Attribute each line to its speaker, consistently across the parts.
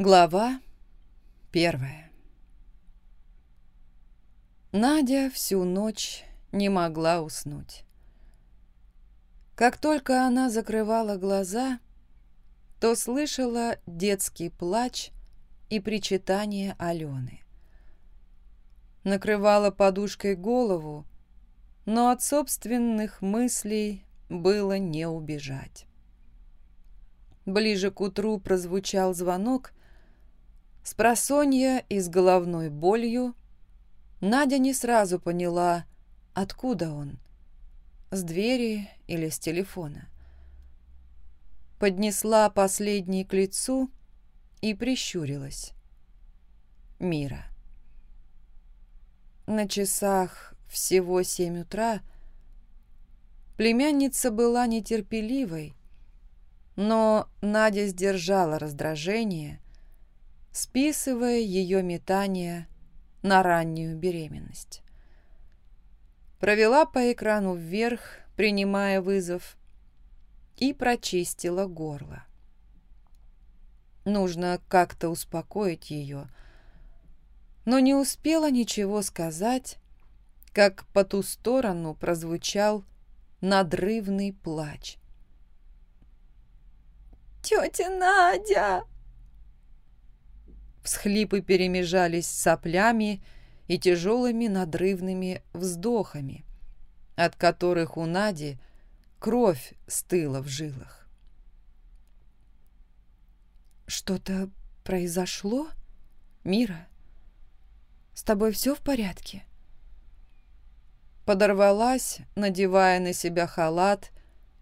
Speaker 1: Глава первая Надя всю ночь не могла уснуть. Как только она закрывала глаза, то слышала детский плач и причитание Алены. Накрывала подушкой голову, но от собственных мыслей было не убежать. Ближе к утру прозвучал звонок, с просонья и с головной болью Надя не сразу поняла, откуда он. С двери или с телефона. Поднесла последний к лицу и прищурилась. Мира. На часах всего семь утра племянница была нетерпеливой, но Надя сдержала раздражение списывая ее метание на раннюю беременность. Провела по экрану вверх, принимая вызов, и прочистила горло. Нужно как-то успокоить ее, но не успела ничего сказать, как по ту сторону прозвучал надрывный плач.
Speaker 2: «Тетя Надя!»
Speaker 1: Всхлипы перемежались соплями и тяжелыми надрывными вздохами, от которых у Нади кровь стыла в жилах. «Что-то произошло, Мира? С тобой все в порядке?» Подорвалась, надевая на себя халат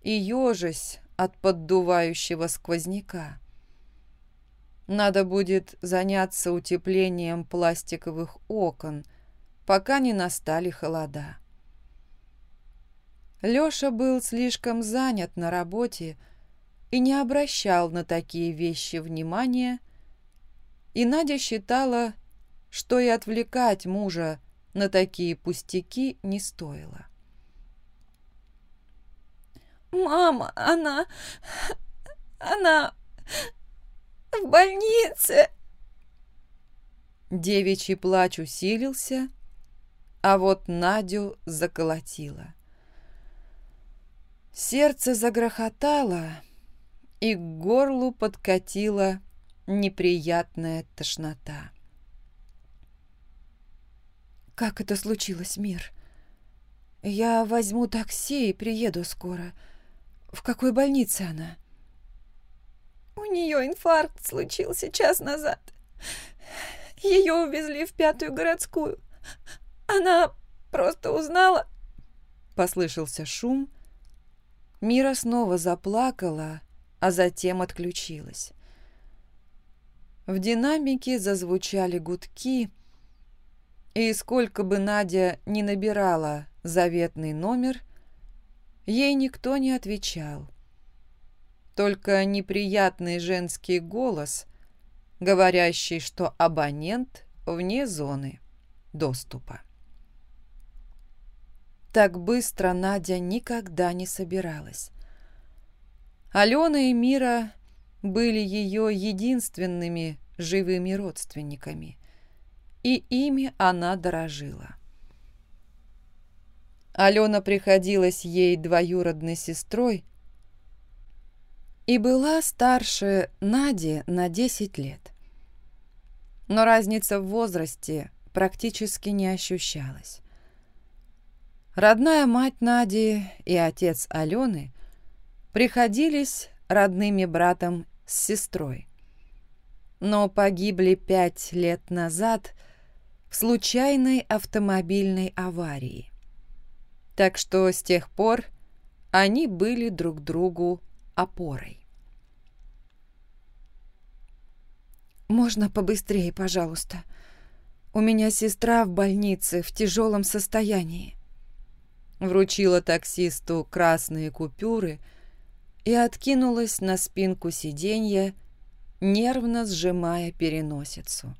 Speaker 1: и ежась от поддувающего сквозняка. Надо будет заняться утеплением пластиковых окон, пока не настали холода. Лёша был слишком занят на работе и не обращал на такие вещи внимания, и Надя считала, что и отвлекать мужа на такие пустяки не стоило.
Speaker 2: «Мама, она... она в больнице!»
Speaker 1: Девичий плач усилился, а вот Надю заколотило. Сердце загрохотало, и к горлу подкатила неприятная тошнота. «Как это случилось, Мир? Я возьму такси и приеду скоро. В какой больнице она?»
Speaker 2: У нее инфаркт случился час назад. Ее увезли в пятую городскую. Она просто узнала.
Speaker 1: Послышался шум. Мира снова заплакала, а затем отключилась. В динамике зазвучали гудки, и сколько бы Надя не набирала заветный номер, ей никто не отвечал только неприятный женский голос, говорящий, что абонент вне зоны доступа. Так быстро Надя никогда не собиралась. Алена и Мира были ее единственными живыми родственниками, и ими она дорожила. Алена приходилась ей двоюродной сестрой, и была старше Нади на 10 лет. Но разница в возрасте практически не ощущалась. Родная мать Нади и отец Алены приходились родными братом с сестрой, но погибли пять лет назад в случайной автомобильной аварии. Так что с тех пор они были друг другу опорой. «Можно побыстрее, пожалуйста? У меня сестра в больнице в тяжелом состоянии». Вручила таксисту красные купюры и откинулась на спинку сиденья, нервно сжимая переносицу.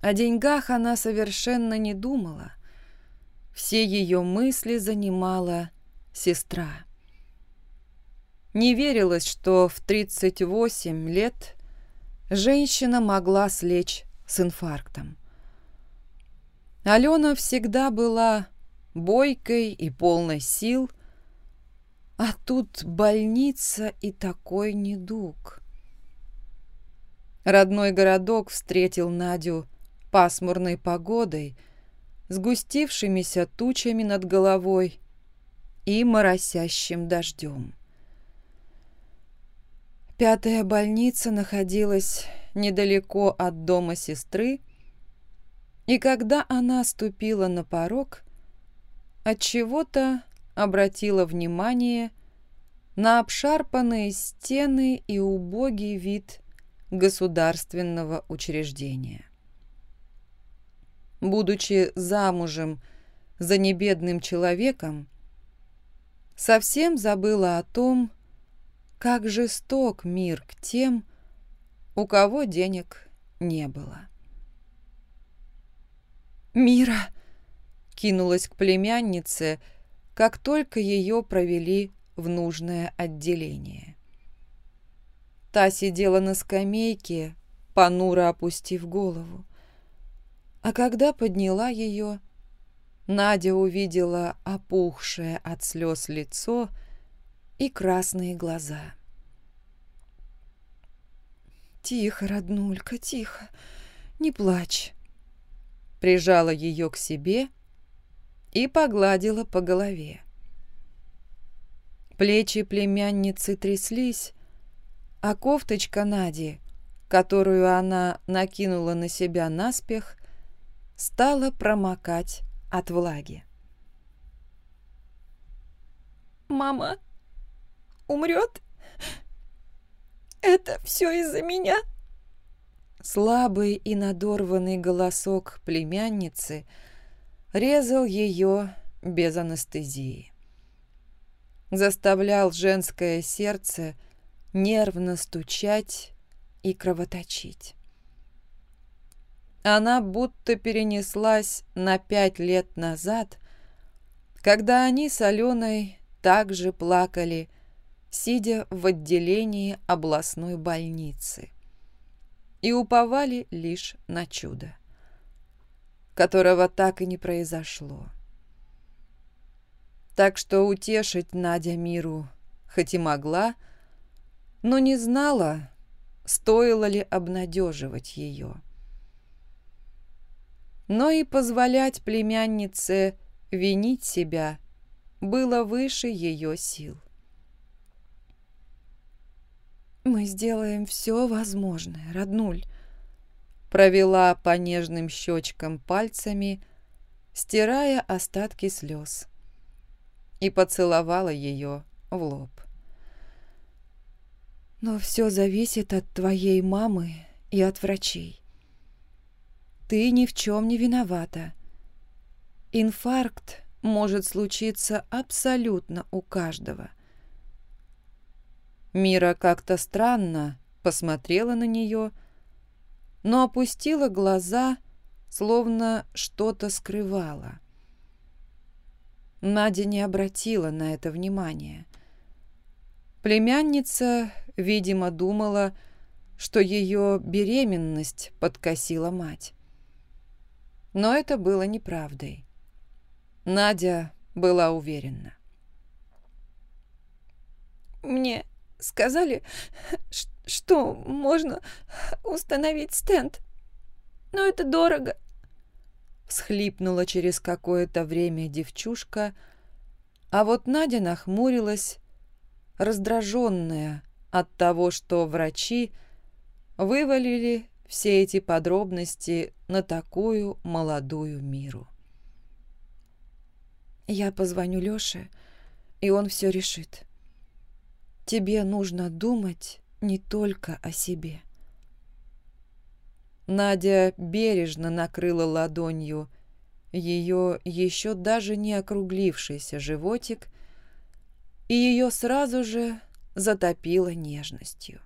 Speaker 1: О деньгах она совершенно не думала. Все ее мысли занимала сестра. Не верилось, что в 38 лет женщина могла слечь с инфарктом. Алена всегда была бойкой и полной сил, а тут больница и такой недуг. Родной городок встретил Надю пасмурной погодой, сгустившимися тучами над головой и моросящим дождем. Пятая больница находилась недалеко от дома сестры, и когда она ступила на порог, от чего то обратила внимание на обшарпанные стены и убогий вид государственного учреждения. Будучи замужем за небедным человеком, совсем забыла о том, как жесток мир к тем, у кого денег не было. «Мира!» — кинулась к племяннице, как только ее провели в нужное отделение. Та сидела на скамейке, понуро опустив голову. А когда подняла ее, Надя увидела опухшее от слез лицо и красные глаза. «Тихо, роднулька, тихо, не плачь», прижала ее к себе и погладила по голове. Плечи племянницы тряслись, а кофточка Нади, которую она накинула на себя наспех, стала промокать от влаги.
Speaker 2: «Мама умрет? Это все из-за меня?»
Speaker 1: Слабый и надорванный голосок племянницы резал ее без анестезии. Заставлял женское сердце нервно стучать и кровоточить. Она будто перенеслась на пять лет назад, когда они с Аленой также плакали, сидя в отделении областной больницы и уповали лишь на чудо, которого так и не произошло. Так что утешить Надя миру хоть и могла, но не знала, стоило ли обнадеживать ее. Но и позволять племяннице винить себя было выше ее сил. «Мы сделаем все возможное, роднуль», провела по нежным щечкам пальцами, стирая остатки слез, и поцеловала ее в лоб. «Но все зависит от твоей мамы и от врачей. Ты ни в чем не виновата. Инфаркт может случиться абсолютно у каждого – Мира как-то странно посмотрела на нее, но опустила глаза, словно что-то скрывала. Надя не обратила на это внимания. Племянница, видимо, думала, что ее беременность подкосила мать. Но это было неправдой. Надя была уверена.
Speaker 2: «Мне Сказали, что можно установить стенд. Но это дорого.
Speaker 1: Схлипнула через какое-то время девчушка, а вот Надя нахмурилась, раздраженная от того, что врачи вывалили все эти подробности на такую молодую миру. «Я позвоню Лёше, и он все решит», Тебе нужно думать не только о себе. Надя бережно накрыла ладонью ее еще даже не округлившийся животик, и ее сразу же затопило нежностью.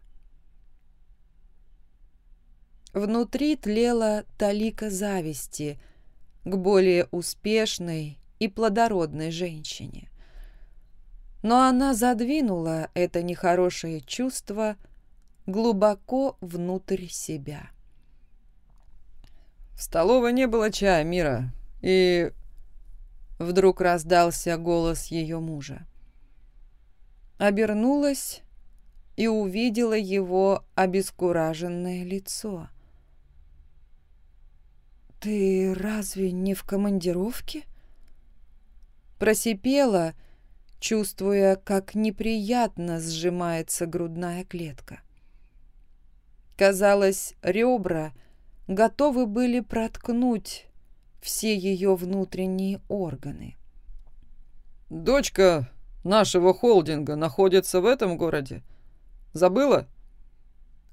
Speaker 1: Внутри тлела талика зависти к более успешной и плодородной женщине но она задвинула это нехорошее чувство, глубоко внутрь себя.
Speaker 3: «В столовой не было чая, Мира, и...»
Speaker 1: Вдруг раздался голос ее мужа. Обернулась и увидела его обескураженное лицо. «Ты разве не в командировке?» Просипела, чувствуя, как неприятно сжимается грудная клетка. Казалось, ребра готовы были проткнуть все ее внутренние органы.
Speaker 3: «Дочка нашего холдинга находится в этом городе. Забыла?»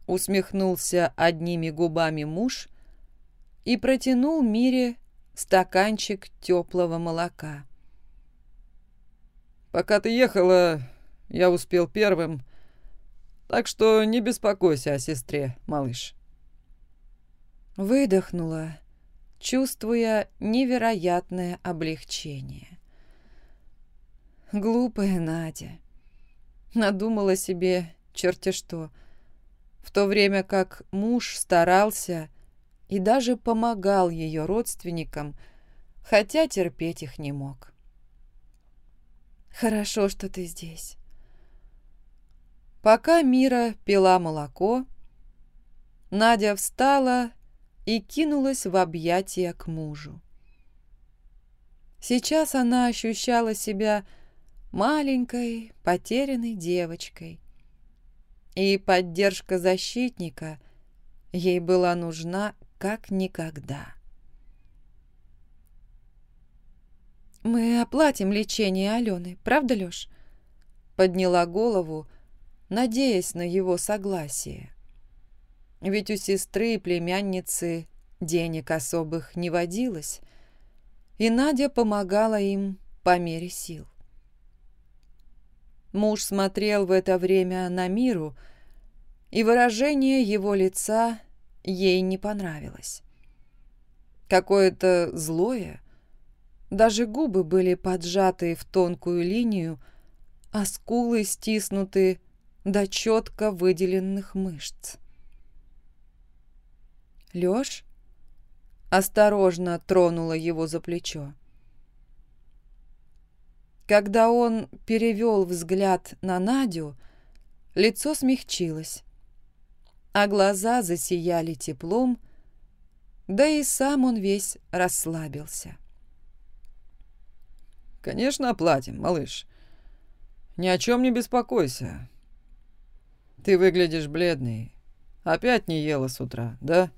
Speaker 1: Усмехнулся одними губами муж и протянул Мире стаканчик теплого молока.
Speaker 3: «Пока ты ехала, я успел первым, так что не беспокойся о сестре, малыш».
Speaker 1: Выдохнула, чувствуя невероятное облегчение. Глупая Надя. Надумала себе черти что, в то время как муж старался и даже помогал ее родственникам, хотя терпеть их не мог. «Хорошо, что ты здесь». Пока Мира пила молоко, Надя встала и кинулась в объятия к мужу. Сейчас она ощущала себя маленькой, потерянной девочкой, и поддержка защитника ей была нужна как никогда. «Мы оплатим лечение Алены, правда, Лёш?» Подняла голову, надеясь на его согласие. Ведь у сестры и племянницы денег особых не водилось, и Надя помогала им по мере сил. Муж смотрел в это время на миру, и выражение его лица ей не понравилось. Какое-то злое. Даже губы были поджаты в тонкую линию, а скулы стиснуты до четко выделенных мышц. «Лёш?» осторожно тронула его за плечо. Когда он перевел взгляд на Надю, лицо смягчилось а глаза засияли теплом, да и сам он весь расслабился.
Speaker 3: «Конечно, оплатим, малыш. Ни о чем не беспокойся. Ты выглядишь бледный. Опять не ела с утра, да?»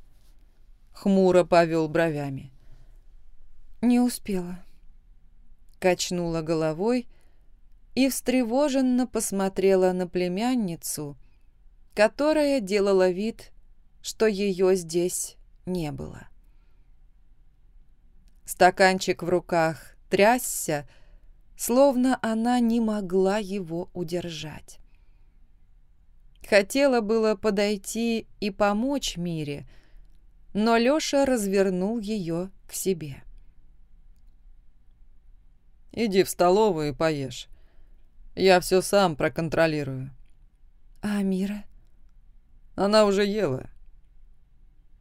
Speaker 1: Хмуро повел бровями. «Не успела». Качнула головой и встревоженно посмотрела на племянницу, которая делала вид, что ее здесь не было. Стаканчик в руках трясся, словно она не могла его удержать. Хотела было подойти и помочь Мире, но Лёша развернул ее к себе.
Speaker 3: «Иди в столовую и поешь. Я все сам проконтролирую».
Speaker 1: «А Мира?»
Speaker 3: Она уже ела.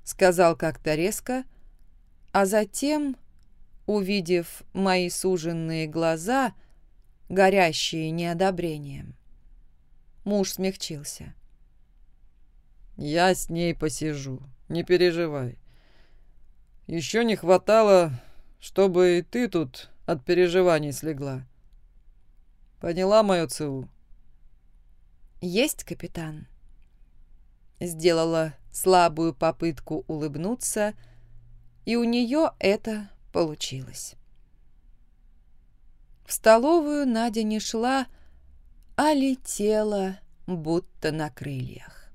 Speaker 1: Сказал как-то резко, а затем, увидев мои суженные глаза, горящие неодобрением, муж смягчился.
Speaker 3: «Я с ней посижу, не переживай. Еще не хватало, чтобы и ты тут от переживаний слегла. Поняла мою ЦУ?»
Speaker 1: «Есть, капитан?» сделала слабую попытку улыбнуться, и у нее это получилось. В столовую Надя не шла, а летела, будто на крыльях.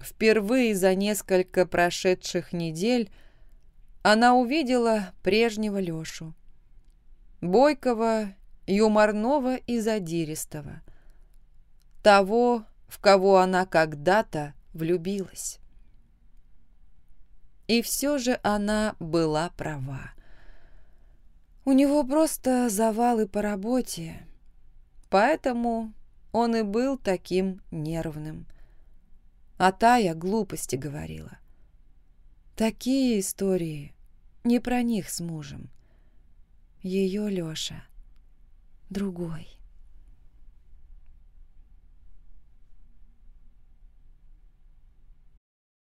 Speaker 1: Впервые за несколько прошедших недель она увидела прежнего Лешу. Бойкого, юморного и задиристого. Того, в кого она когда-то влюбилась. И все же она была права. У него просто завалы по работе, поэтому он и был таким нервным. а Тая глупости говорила. Такие истории не про них с мужем. Ее Лёша другой.